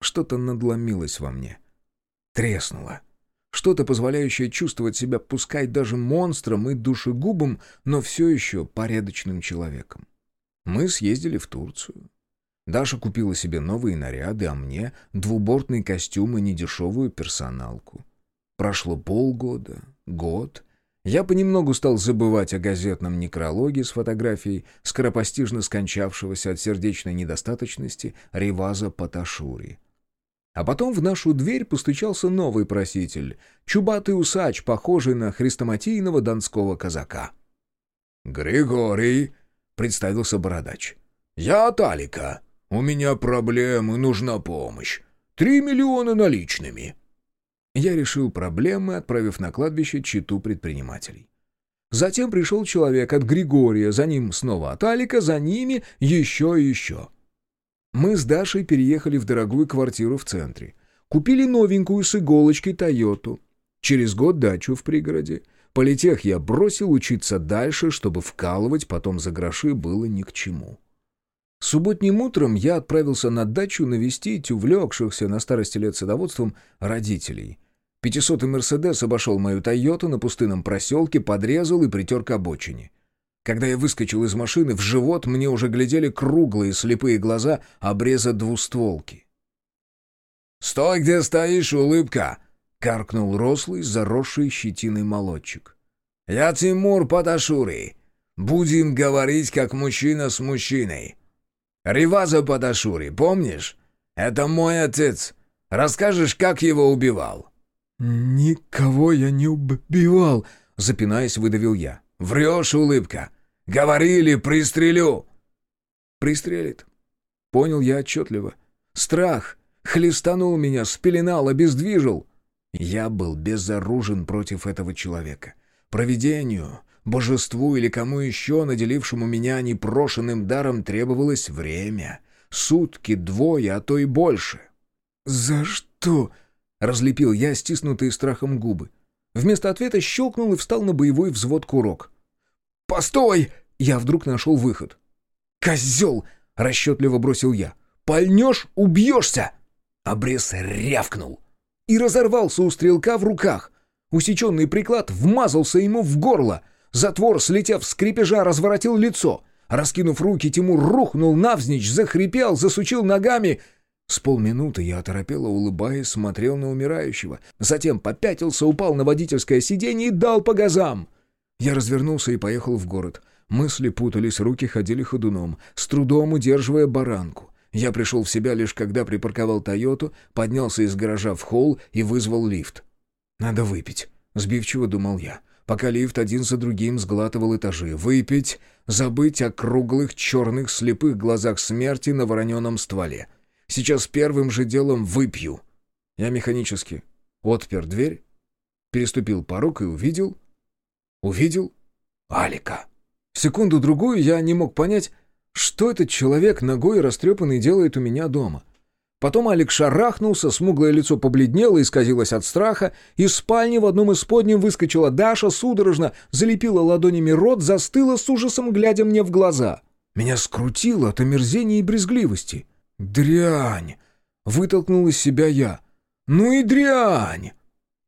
[SPEAKER 1] что-то надломилось во мне треснуло. Что-то, позволяющее чувствовать себя пускай даже монстром и душегубом, но все еще порядочным человеком. Мы съездили в Турцию. Даша купила себе новые наряды, а мне — двубортный костюм и недешевую персоналку. Прошло полгода, год. Я понемногу стал забывать о газетном некрологе с фотографией скоропостижно скончавшегося от сердечной недостаточности Реваза Паташури. А потом в нашу дверь постучался новый проситель, чубатый усач, похожий на хрестоматийного донского казака.
[SPEAKER 3] «Григорий», — представился бородач, — «я Талика. У меня проблемы, нужна помощь. Три миллиона наличными».
[SPEAKER 1] Я решил проблемы, отправив на кладбище читу предпринимателей. Затем пришел человек от Григория, за ним снова от Алика, за ними еще и еще. Мы с Дашей переехали в дорогую квартиру в центре. Купили новенькую с иголочкой «Тойоту». Через год дачу в пригороде. Политех я бросил учиться дальше, чтобы вкалывать, потом за гроши было ни к чему. Субботним утром я отправился на дачу навестить увлекшихся на старости лет садоводством родителей. Пятисотый «Мерседес» обошел мою «Тойоту» на пустынном проселке, подрезал и притер к обочине. Когда я выскочил из машины, в живот мне уже глядели круглые слепые глаза обреза двустволки.
[SPEAKER 3] «Стой, где стоишь, улыбка!»
[SPEAKER 1] — каркнул рослый, заросший щетиной молодчик.
[SPEAKER 3] «Я Тимур Паташури. Будем говорить, как мужчина с мужчиной. Риваза Паташури, помнишь? Это мой отец. Расскажешь, как его убивал?»
[SPEAKER 2] «Никого я не убивал», — запинаясь, выдавил я.
[SPEAKER 3] «Врешь, улыбка! Говорили, пристрелю!»
[SPEAKER 1] «Пристрелит». Понял я отчетливо. Страх хлестанул меня, спеленал, обездвижил. Я был безоружен против этого человека. Провидению, божеству или кому еще, наделившему меня непрошенным даром, требовалось время. Сутки, двое, а то и больше.
[SPEAKER 2] «За что?» — разлепил я стиснутые страхом губы.
[SPEAKER 1] Вместо ответа щелкнул и встал на боевой взвод курок.
[SPEAKER 2] «Постой!»
[SPEAKER 1] Я вдруг нашел выход.
[SPEAKER 2] «Козел!»
[SPEAKER 1] — расчетливо бросил я.
[SPEAKER 2] «Пальнешь — убьешься!»
[SPEAKER 1] Обрез рявкнул и разорвался у стрелка в руках. Усеченный приклад вмазался ему в горло. Затвор, слетев с крепежа, разворотил лицо. Раскинув руки, Тимур рухнул навзничь, захрипел, засучил ногами — с полминуты я оторопело, улыбаясь, смотрел на умирающего. Затем попятился, упал на водительское сиденье и дал по газам. Я развернулся и поехал в город. Мысли путались, руки ходили ходуном, с трудом удерживая баранку. Я пришел в себя лишь когда припарковал «Тойоту», поднялся из гаража в холл и вызвал лифт. «Надо выпить», — сбивчиво думал я, пока лифт один за другим сглатывал этажи. «Выпить, забыть о круглых черных слепых глазах смерти на вороненом стволе». Сейчас первым же делом выпью. Я механически отпер дверь, переступил порог и увидел... Увидел Алика. Секунду-другую я не мог понять, что этот человек ногой растрепанный делает у меня дома. Потом Алик шарахнулся, смуглое лицо побледнело исказилось от страха. Из спальни в одном из подним выскочила Даша, судорожно залепила ладонями рот, застыла с ужасом, глядя мне в глаза. Меня скрутило от омерзения и брезгливости. «Дрянь!» — вытолкнул из себя я. «Ну и дрянь!»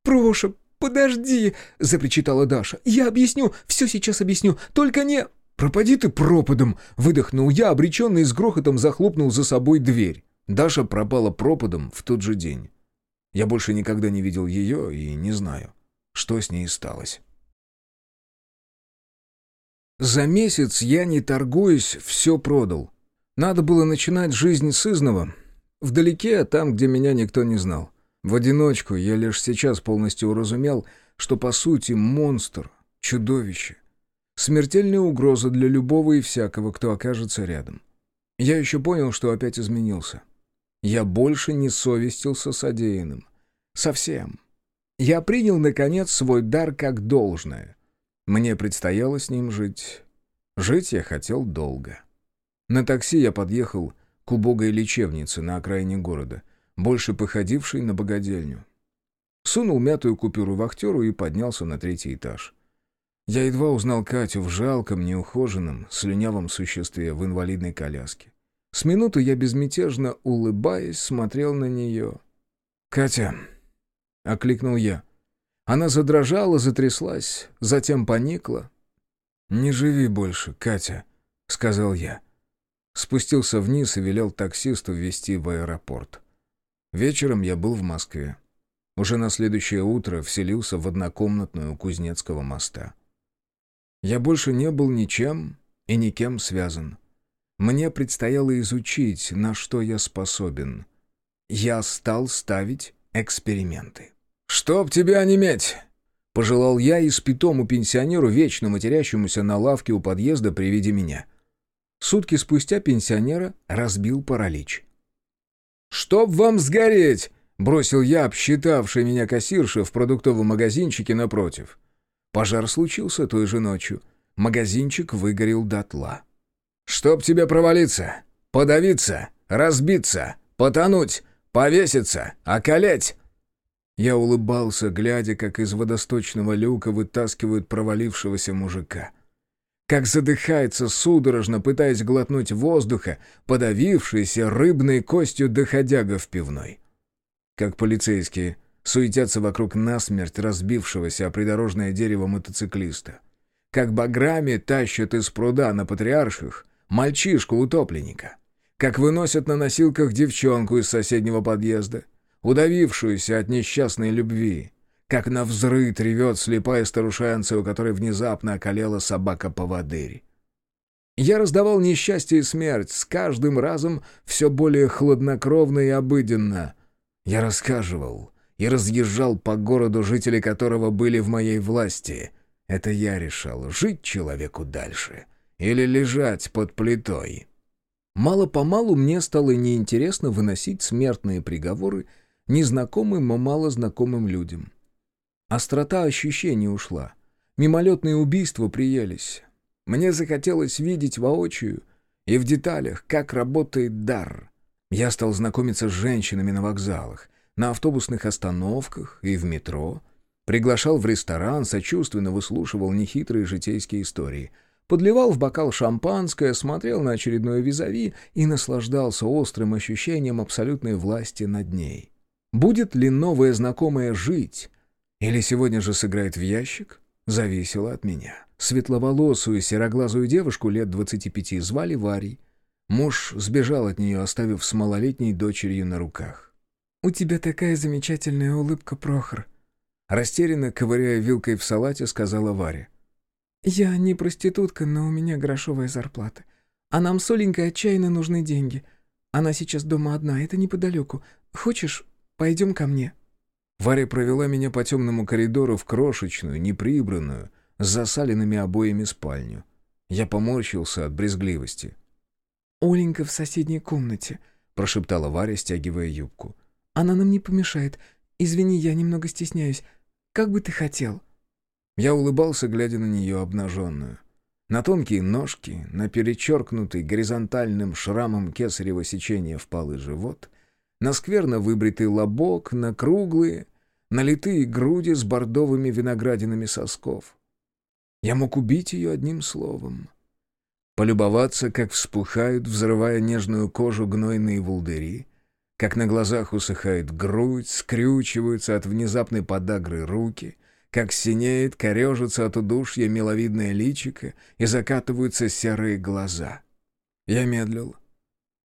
[SPEAKER 2] «Проша, подожди!» — запричитала Даша. «Я объясню, все сейчас объясню, только не...»
[SPEAKER 1] «Пропади ты пропадом!» — выдохнул я, обреченный с грохотом захлопнул за собой дверь. Даша пропала пропадом в тот же день. Я больше никогда не видел ее и не знаю, что с ней сталось. За месяц я, не торгуясь, все продал. Надо было начинать жизнь с изного, вдалеке, там, где меня никто не знал. В одиночку я лишь сейчас полностью уразумел, что по сути монстр, чудовище, смертельная угроза для любого и всякого, кто окажется рядом. Я еще понял, что опять изменился. Я больше не совестился содеянным. Совсем. Я принял, наконец, свой дар как должное. Мне предстояло с ним жить. Жить я хотел долго. На такси я подъехал к убогой лечебнице на окраине города, больше походившей на богадельню. Сунул мятую купюру вахтеру и поднялся на третий этаж. Я едва узнал Катю в жалком, неухоженном, слюнявом существе в инвалидной коляске. С минуты я безмятежно, улыбаясь, смотрел на нее. «Катя!» — окликнул я. Она задрожала, затряслась, затем поникла. «Не живи больше, Катя», — сказал я. Спустился вниз и велел таксисту везти в аэропорт. Вечером я был в Москве. Уже на следующее утро вселился в однокомнатную Кузнецкого моста. Я больше не был ничем и никем связан. Мне предстояло изучить, на что я способен. Я стал ставить эксперименты. «Чтоб тебя онеметь!» — пожелал я испитому пенсионеру, вечно матерящемуся на лавке у подъезда при виде меня. Сутки спустя пенсионера разбил паралич. «Чтоб вам сгореть!» — бросил я, обсчитавший меня кассирша в продуктовом магазинчике напротив. Пожар случился той же ночью. Магазинчик выгорел дотла. «Чтоб тебе провалиться, подавиться, разбиться, потонуть, повеситься, околеть!» Я улыбался, глядя, как из водосточного люка вытаскивают провалившегося мужика — как задыхается судорожно, пытаясь глотнуть воздуха, подавившийся рыбной костью доходяга в пивной. Как полицейские суетятся вокруг насмерть разбившегося о придорожное дерево мотоциклиста. Как баграми тащат из пруда на патриарших мальчишку-утопленника. Как выносят на носилках девчонку из соседнего подъезда, удавившуюся от несчастной любви, как на взрыв ревет слепая старушенция, у которой внезапно околела собака-поводырь. Я раздавал несчастье и смерть, с каждым разом все более хладнокровно и обыденно. Я рассказывал и разъезжал по городу, жители которого были в моей власти. Это я решал, жить человеку дальше или лежать под плитой. Мало-помалу мне стало неинтересно выносить смертные приговоры незнакомым, но малознакомым людям. Острота ощущений ушла. Мимолетные убийства приелись. Мне захотелось видеть воочию и в деталях, как работает дар. Я стал знакомиться с женщинами на вокзалах, на автобусных остановках и в метро. Приглашал в ресторан, сочувственно выслушивал нехитрые житейские истории. Подливал в бокал шампанское, смотрел на очередное визави и наслаждался острым ощущением абсолютной власти над ней. Будет ли новая знакомая жить или сегодня же сыграет в ящик? Зависело от меня. Светловолосую, сероглазую девушку лет 25 звали Варей. Муж сбежал от нее, оставив с малолетней дочерью на руках.
[SPEAKER 2] «У тебя такая замечательная улыбка, Прохор»,
[SPEAKER 1] Растерянно, ковыряя вилкой в салате, сказала Варя.
[SPEAKER 2] «Я не проститутка, но у меня грошовая зарплата. А нам с Оленькой отчаянно нужны деньги. Она сейчас дома одна, это неподалеку. Хочешь, пойдем ко мне?»
[SPEAKER 1] Варя провела меня по темному коридору в крошечную, неприбранную, с засаленными обоями спальню. Я поморщился от брезгливости.
[SPEAKER 2] «Оленька в соседней комнате», —
[SPEAKER 1] прошептала Варя, стягивая юбку.
[SPEAKER 2] «Она нам не помешает. Извини, я немного стесняюсь. Как бы ты хотел?»
[SPEAKER 1] Я улыбался, глядя на нее обнаженную. На тонкие ножки, на перечеркнутый горизонтальным шрамом кесарево сечения впалый живот, на скверно выбритый лобок, на круглые, налитые груди с бордовыми виноградинами сосков. Я мог убить ее одним словом. Полюбоваться, как вспухают, взрывая нежную кожу гнойные волдыри, как на глазах усыхает грудь, скрючиваются от внезапной подагры руки, как синеет, корежится от удушья миловидное личико и закатываются серые глаза. Я медлил.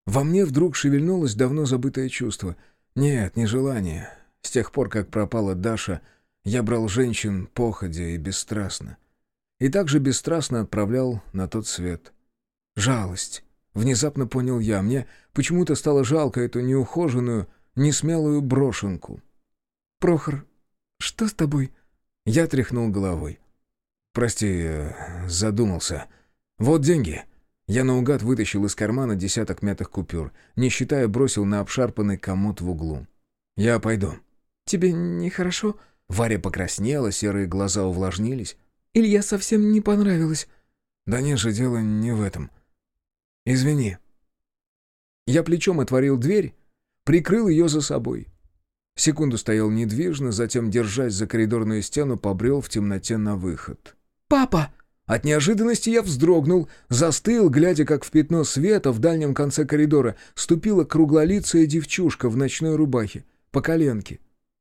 [SPEAKER 1] Во мне вдруг шевельнулось давно забытое чувство. Нет, не желание. С тех пор, как пропала Даша, Я брал женщин походя и бесстрастно. И также бесстрастно отправлял на тот свет. Жалость. Внезапно понял я. Мне почему-то стало жалко эту неухоженную, несмелую брошенку.
[SPEAKER 2] «Прохор, что с тобой?»
[SPEAKER 1] Я тряхнул головой. «Прости, э, задумался. Вот деньги». Я наугад вытащил из кармана десяток мятых купюр, не считая, бросил на обшарпанный комод в углу. «Я пойду».
[SPEAKER 2] «Тебе нехорошо?»
[SPEAKER 1] Варя покраснела, серые глаза увлажнились.
[SPEAKER 2] «Илья совсем не понравилось».
[SPEAKER 1] «Да нет же, дело не в этом. Извини». Я плечом отворил дверь, прикрыл ее за собой. Секунду стоял недвижно, затем, держась за коридорную стену, побрел в темноте на выход.
[SPEAKER 2] «Папа!»
[SPEAKER 1] От неожиданности я вздрогнул, застыл, глядя, как в пятно света в дальнем конце коридора ступила круглолицая девчушка в ночной рубахе, по коленке.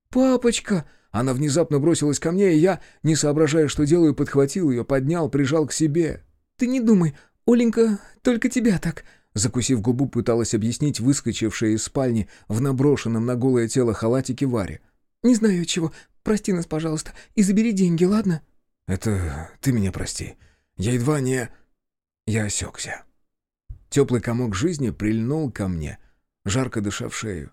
[SPEAKER 2] «Папочка!»
[SPEAKER 1] Она внезапно бросилась ко мне, и я, не соображая, что делаю, подхватил ее, поднял, прижал к себе.
[SPEAKER 2] «Ты не думай, Оленька только тебя так...»
[SPEAKER 1] Закусив губу, пыталась объяснить выскочившая из спальни в наброшенном на голое тело халатике Варе.
[SPEAKER 2] «Не знаю чего. Прости нас, пожалуйста, и забери деньги, ладно?»
[SPEAKER 1] «Это ты меня прости. Я едва не...» Я осекся. Теплый комок жизни прильнул ко мне, жарко дыша в шею.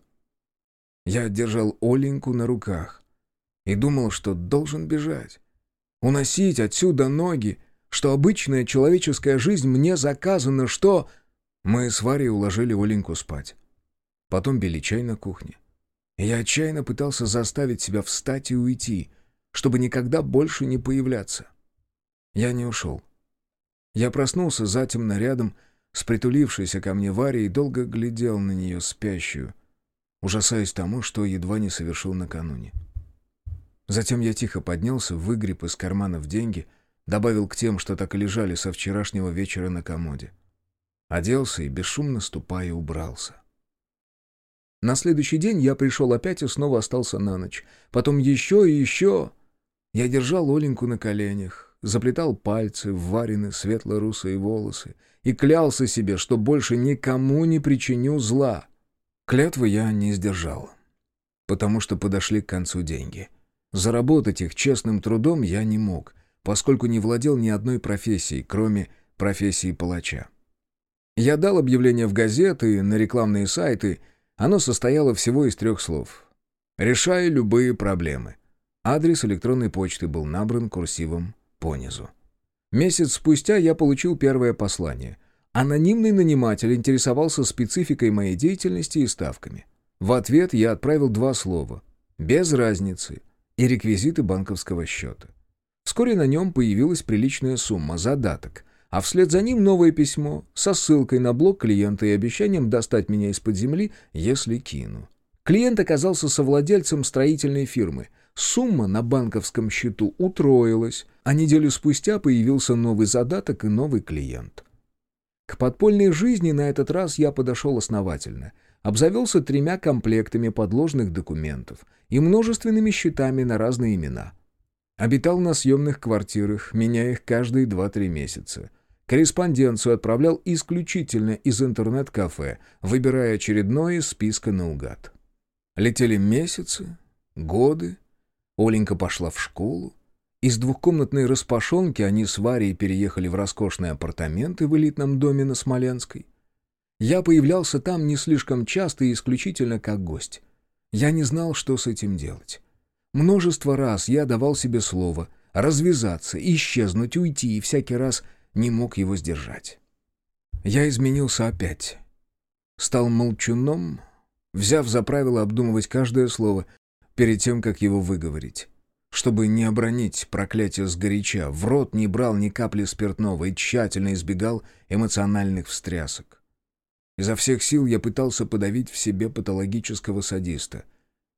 [SPEAKER 1] Я держал Оленьку на руках и думал, что должен бежать. Уносить отсюда ноги, что обычная человеческая жизнь мне заказана, что... Мы с Варей уложили Оленьку спать. Потом били чай на кухне. Я отчаянно пытался заставить себя встать и уйти — чтобы никогда больше не появляться. Я не ушел. Я проснулся затемно рядом с притулившейся ко мне Варей и долго глядел на нее спящую, ужасаясь тому, что едва не совершил накануне. Затем я тихо поднялся, выгреб из карманов деньги, добавил к тем, что так и лежали со вчерашнего вечера на комоде. Оделся и, бесшумно ступая, убрался. На следующий день я пришел опять и снова остался на ночь. Потом еще и еще... Я держал Оленьку на коленях, заплетал пальцы в варены светло-русые волосы и клялся себе, что больше никому не причиню зла. Клятвы я не сдержал, потому что подошли к концу деньги. Заработать их честным трудом я не мог, поскольку не владел ни одной профессией, кроме профессии палача. Я дал объявление в газеты, на рекламные сайты. Оно состояло всего из трех слов. «Решаю любые проблемы». Адрес электронной почты был набран курсивом понизу. Месяц спустя я получил первое послание. Анонимный наниматель интересовался спецификой моей деятельности и ставками. В ответ я отправил два слова «без разницы» и реквизиты банковского счета. Вскоре на нем появилась приличная сумма, задаток, а вслед за ним новое письмо со ссылкой на блог клиента и обещанием достать меня из-под земли, если кину. Клиент оказался совладельцем строительной фирмы — Сумма на банковском счету утроилась, а неделю спустя появился новый задаток и новый клиент. К подпольной жизни на этот раз я подошел основательно. Обзавелся тремя комплектами подложных документов и множественными счетами на разные имена. Обитал на съемных квартирах, меняя их каждые 2-3 месяца. Корреспонденцию отправлял исключительно из интернет-кафе, выбирая очередное из списка наугад. Летели месяцы, годы, Оленька пошла в школу. Из двухкомнатной распашонки они с Варей переехали в роскошные апартаменты в элитном доме на Смоленской. Я появлялся там не слишком часто и исключительно как гость. Я не знал, что с этим делать. Множество раз я давал себе слово развязаться, исчезнуть, уйти, и всякий раз не мог его сдержать. Я изменился опять. Стал молчуном, взяв за правило обдумывать каждое слово, перед тем, как его выговорить. Чтобы не обронить проклятие сгоряча, в рот не брал ни капли спиртного и тщательно избегал эмоциональных встрясок. Изо всех сил я пытался подавить в себе патологического садиста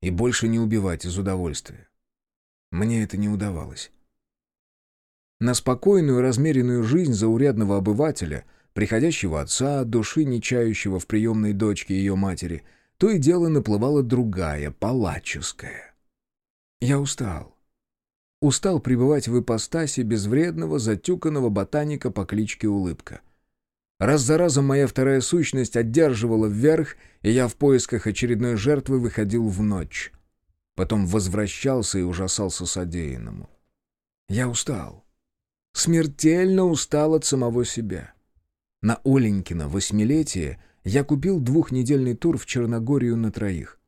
[SPEAKER 1] и больше не убивать из удовольствия. Мне это не удавалось. На спокойную, размеренную жизнь заурядного обывателя, приходящего отца, души не чающего в приемной дочке ее матери — то и дело наплывала другая, палаческая. Я устал. Устал пребывать в ипостаси безвредного, затюканного ботаника по кличке Улыбка. Раз за разом моя вторая сущность одерживала вверх, и я в поисках очередной жертвы выходил в ночь. Потом возвращался и ужасался содеянному. Я устал. Смертельно устал от самого себя. На Оленькино восьмилетие я купил двухнедельный тур в Черногорию на троих.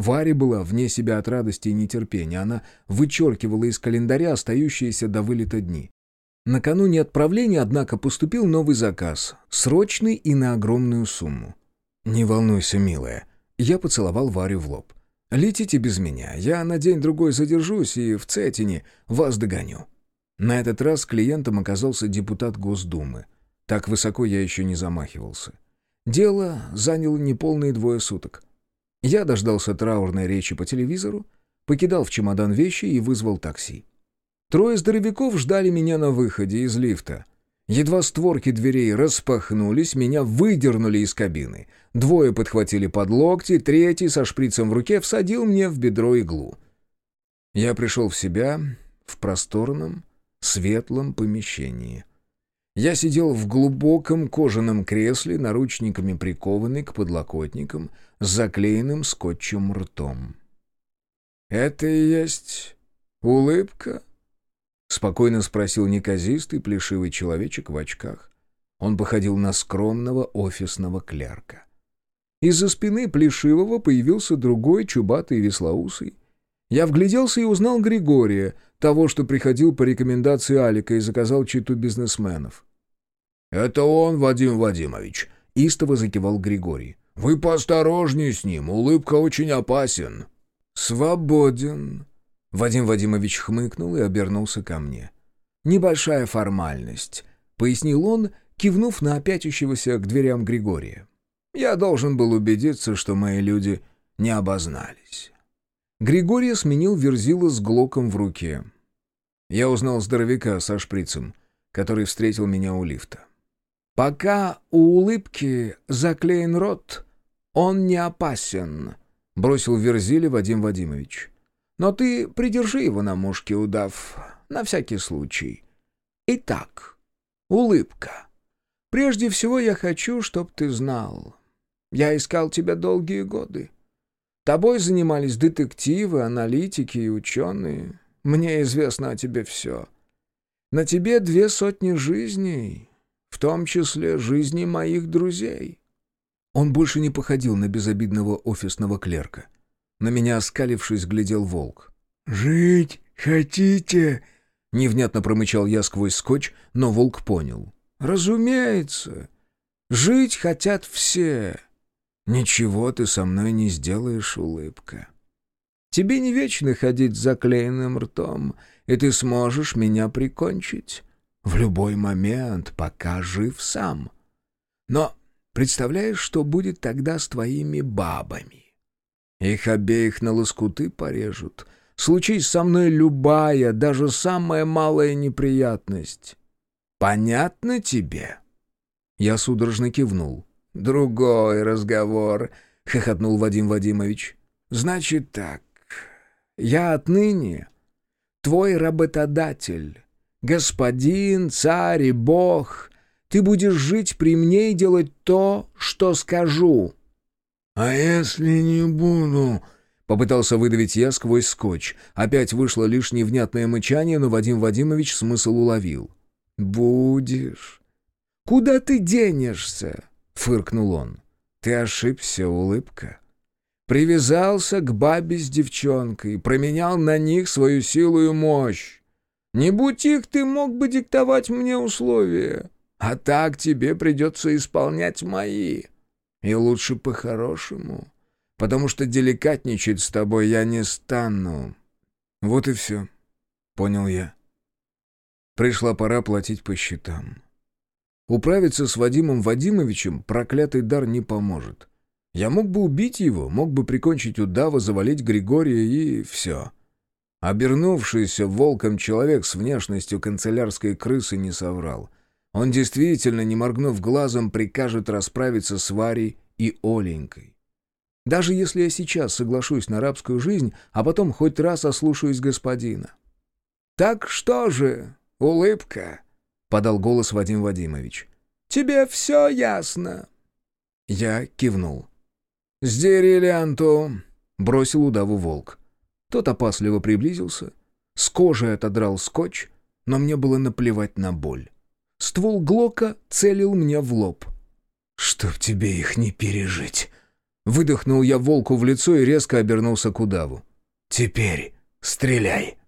[SPEAKER 1] Варя была вне себя от радости и нетерпения. Она вычеркивала из календаря остающиеся до вылета дни. Накануне отправления, однако, поступил новый заказ, срочный и на огромную сумму. «Не волнуйся, милая». Я поцеловал Варю в лоб. «Летите без меня. Я на день-другой задержусь и в Цетине вас догоню». На этот раз клиентом оказался депутат Госдумы. Так высоко я еще не замахивался. Дело заняло неполные двое суток. Я дождался траурной речи по телевизору, покидал в чемодан вещи и вызвал такси. Трое здоровяков ждали меня на выходе из лифта. Едва створки дверей распахнулись, меня выдернули из кабины. Двое подхватили под локти, третий со шприцем в руке всадил мне в бедро иглу. Я пришел в себя в просторном, светлом помещении. Я сидел в глубоком кожаном кресле, наручниками прикованный к подлокотникам, с заклеенным скотчем ртом. «Это и есть улыбка?» — спокойно спросил неказистый плешивый человечек в очках. Он походил на скромного офисного клерка. Из-за спины плешивого появился другой, чубатый веслоусый. Я вгляделся и узнал Григория, того, что приходил по рекомендации Алика и заказал читу бизнесменов.
[SPEAKER 3] «Это он, Вадим Вадимович», —
[SPEAKER 1] истово закивал Григорий.
[SPEAKER 3] «Вы поосторожнее с ним, улыбка очень опасен».
[SPEAKER 1] «Свободен», — Вадим Вадимович хмыкнул и обернулся ко мне. «Небольшая формальность», — пояснил он, кивнув на опятющегося к дверям Григория. «Я должен был убедиться, что мои люди не обознались». Григория сменил верзила с глоком в руке. Я узнал здоровяка со шприцем, который встретил меня у лифта. «Пока у улыбки заклеен рот, он не опасен», — бросил Верзиле Вадим Вадимович. «Но ты придержи его на мушке, удав, на всякий случай. Итак, улыбка. Прежде всего я хочу, чтоб ты знал. Я искал тебя долгие годы. Тобой занимались детективы, аналитики и ученые. Мне известно о тебе все. На тебе две сотни жизней, в том числе жизни моих друзей». Он больше не походил на безобидного офисного клерка. На меня, оскалившись, глядел волк.
[SPEAKER 4] «Жить хотите?»
[SPEAKER 1] Невнятно промычал я сквозь скотч, но волк понял. «Разумеется. Жить хотят все. «Ничего ты со мной не сделаешь, улыбка. Тебе не вечно ходить с заклеенным ртом, и ты сможешь меня прикончить в любой момент, пока жив сам. Но представляешь, что будет тогда с твоими бабами? Их обеих на лоскуты порежут. Случись со мной любая, даже самая малая неприятность. Понятно тебе?» Я судорожно кивнул. «Другой разговор», — хохотнул Вадим Вадимович. «Значит так, я отныне твой работодатель, господин, царь и бог. Ты будешь жить при мне и делать то, что скажу».
[SPEAKER 4] «А если не буду?»
[SPEAKER 1] — попытался выдавить я сквозь скотч. Опять вышло лишь невнятное мычание, но Вадим Вадимович смысл уловил. «Будешь. Куда ты денешься?» — фыркнул он. «Ты ошибся, улыбка. Привязался к бабе с девчонкой, променял на них свою силу и мощь. Не будь их, ты мог бы диктовать мне условия, а так тебе придется исполнять мои. И лучше по-хорошему, потому что деликатничать с тобой я не стану. Вот и все, понял я. Пришла пора платить по счетам. Управиться с Вадимом Вадимовичем проклятый дар не поможет. Я мог бы убить его, мог бы прикончить удава, завалить Григория и все. Обернувшийся волком человек с внешностью канцелярской крысы не соврал. Он действительно, не моргнув глазом, прикажет расправиться с Варей и Оленькой. Даже если я сейчас соглашусь на рабскую жизнь, а потом хоть раз ослушаюсь господина. «Так что же, улыбка?» — подал голос Вадим Вадимович. «Тебе все ясно?» Я кивнул. «Сдери ленту!» — бросил удаву волк. Тот опасливо приблизился, с кожи отодрал скотч, но мне было наплевать на боль. Ствол Глока целил мне в лоб. «Чтоб тебе их не пережить!» Выдохнул я волку в лицо и резко обернулся к удаву. «Теперь стреляй!»